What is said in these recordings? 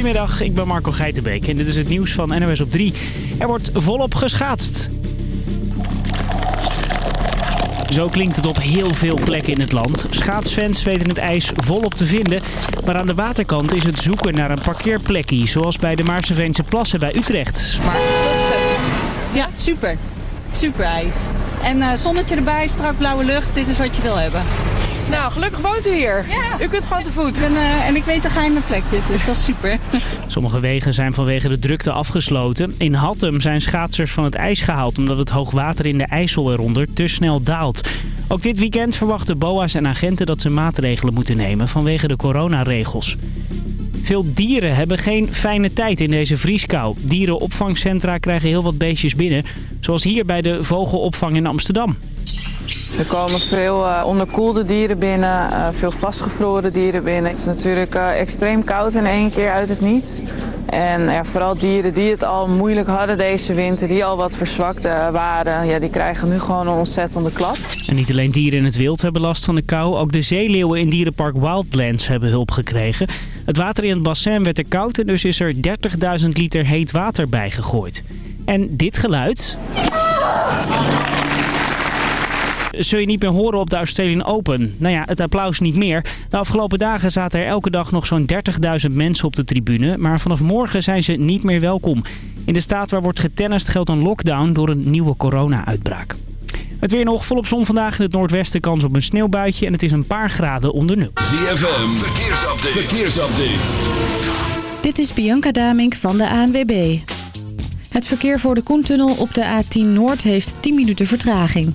Goedemiddag, ik ben Marco Geitenbeek en dit is het nieuws van NOS op 3. Er wordt volop geschaatst. Zo klinkt het op heel veel plekken in het land. Schaatsfans weten het ijs volop te vinden. Maar aan de waterkant is het zoeken naar een parkeerplekje. Zoals bij de Maarseveense plassen bij Utrecht. Maar... Ja, super. Super ijs. En uh, zonnetje erbij, strak blauwe lucht. Dit is wat je wil hebben. Nou, gelukkig woont u hier. Ja. U kunt gewoon te voet. En, uh, en ik weet de geheime plekjes, dus dat is super. Sommige wegen zijn vanwege de drukte afgesloten. In Hattem zijn schaatsers van het ijs gehaald... omdat het hoogwater in de IJssel eronder te snel daalt. Ook dit weekend verwachten BOA's en agenten dat ze maatregelen moeten nemen... vanwege de coronaregels. Veel dieren hebben geen fijne tijd in deze vrieskou. Dierenopvangcentra krijgen heel wat beestjes binnen. Zoals hier bij de vogelopvang in Amsterdam. Er komen veel uh, onderkoelde dieren binnen, uh, veel vastgevroren dieren binnen. Het is natuurlijk uh, extreem koud in één keer uit het niets. En ja, vooral dieren die het al moeilijk hadden deze winter, die al wat verzwakt waren, ja, die krijgen nu gewoon een ontzettende klap. En niet alleen dieren in het wild hebben last van de kou, ook de zeeleeuwen in dierenpark Wildlands hebben hulp gekregen. Het water in het bassin werd er koud en dus is er 30.000 liter heet water bijgegooid. En dit geluid zul je niet meer horen op de Australian Open. Nou ja, het applaus niet meer. De afgelopen dagen zaten er elke dag nog zo'n 30.000 mensen op de tribune. Maar vanaf morgen zijn ze niet meer welkom. In de staat waar wordt getennist geldt een lockdown door een nieuwe corona-uitbraak. Het weer nog volop zon vandaag. In het noordwesten kans op een sneeuwbuitje. En het is een paar graden onder nul. ZFM, verkeersupdate. verkeersupdate. Dit is Bianca Damink van de ANWB. Het verkeer voor de Koentunnel op de A10 Noord heeft 10 minuten vertraging.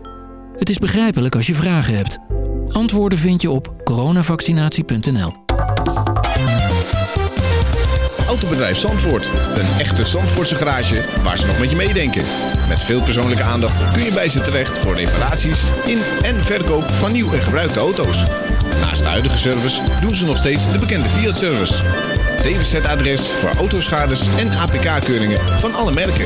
Het is begrijpelijk als je vragen hebt. Antwoorden vind je op coronavaccinatie.nl. Autobedrijf Zandvoort. Een echte Zandvoortse garage waar ze nog met je meedenken. Met veel persoonlijke aandacht kun je bij ze terecht voor reparaties in en verkoop van nieuw en gebruikte auto's. Naast de huidige service doen ze nog steeds de bekende Fiat-service. DWZ-adres voor autoschades en APK-keuringen van alle merken.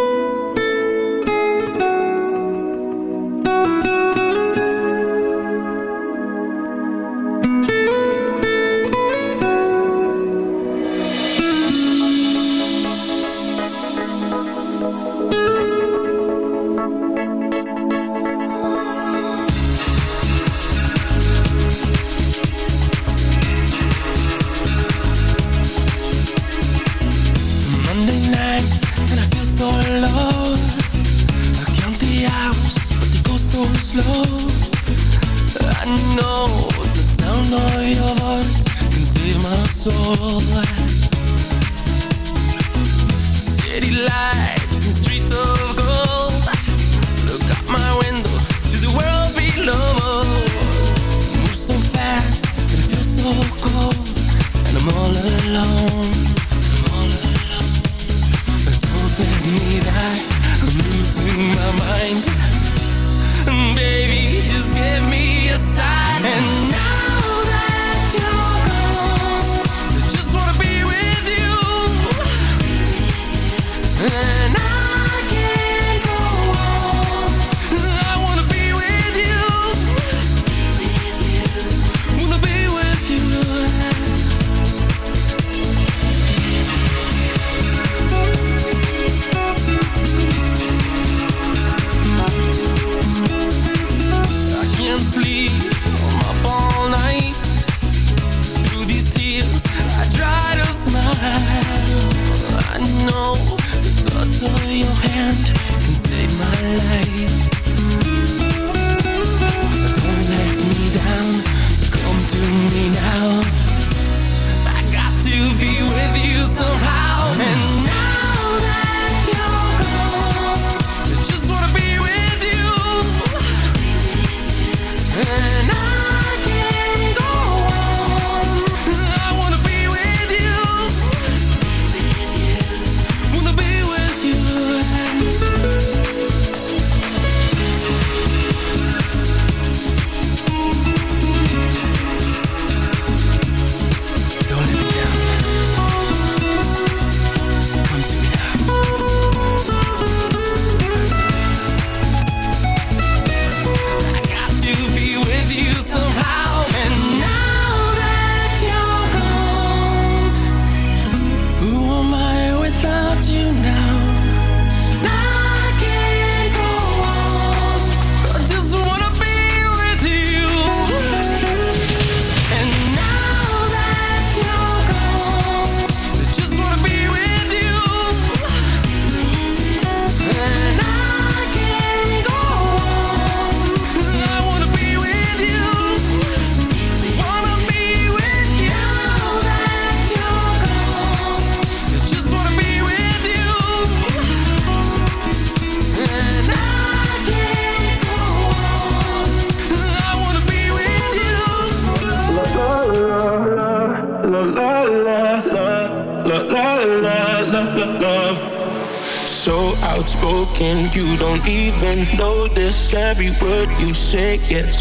slow. I know the sound of your voice can save my soul. City lights and streets of gold. Look out my window to the world below. Move so fast and it feels so cold. And I'm all alone Told me that I'm losing my mind. Mm, baby. Just give me a sign and I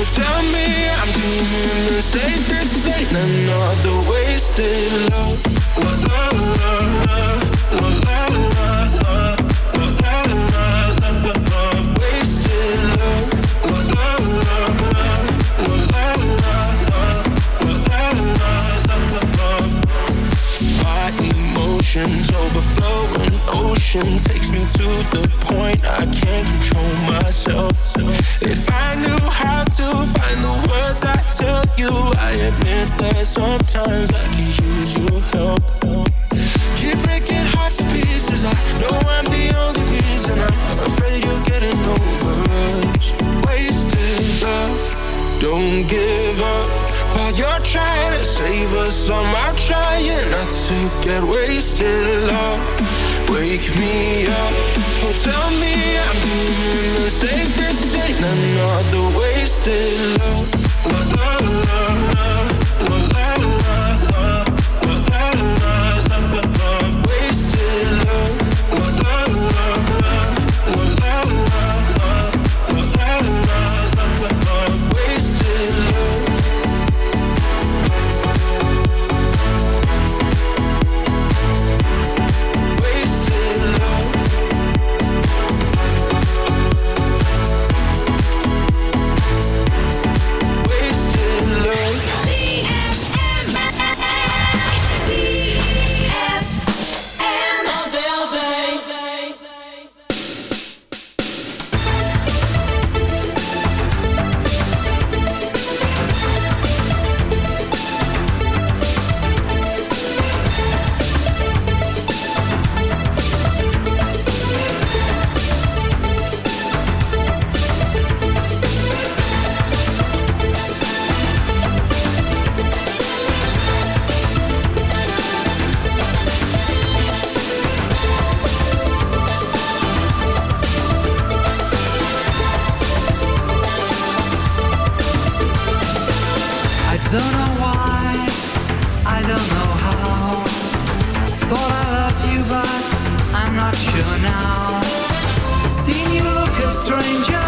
Oh, tell me I'm dreaming the safest. Ain't another wasted love. La la la la la la la. emotions overflowing ocean takes me to the point I can't control myself if Admit that sometimes I can use your help keep breaking hearts to pieces I know I'm the only reason I'm afraid you're getting over us wasted love don't give up while you're trying to save us, I'm out trying not to get wasted. Love, wake me up. Oh, tell me I'm doing the safest thing. Another wasted love. La, la, When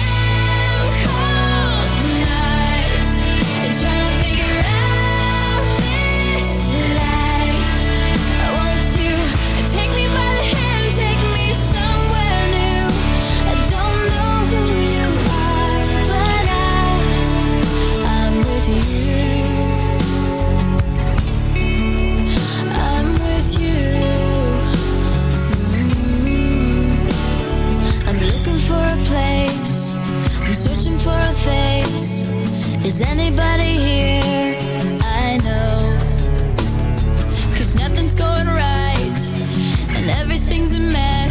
for a face. Is anybody here? I know. Cause nothing's going right, and everything's a mess.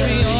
carry on.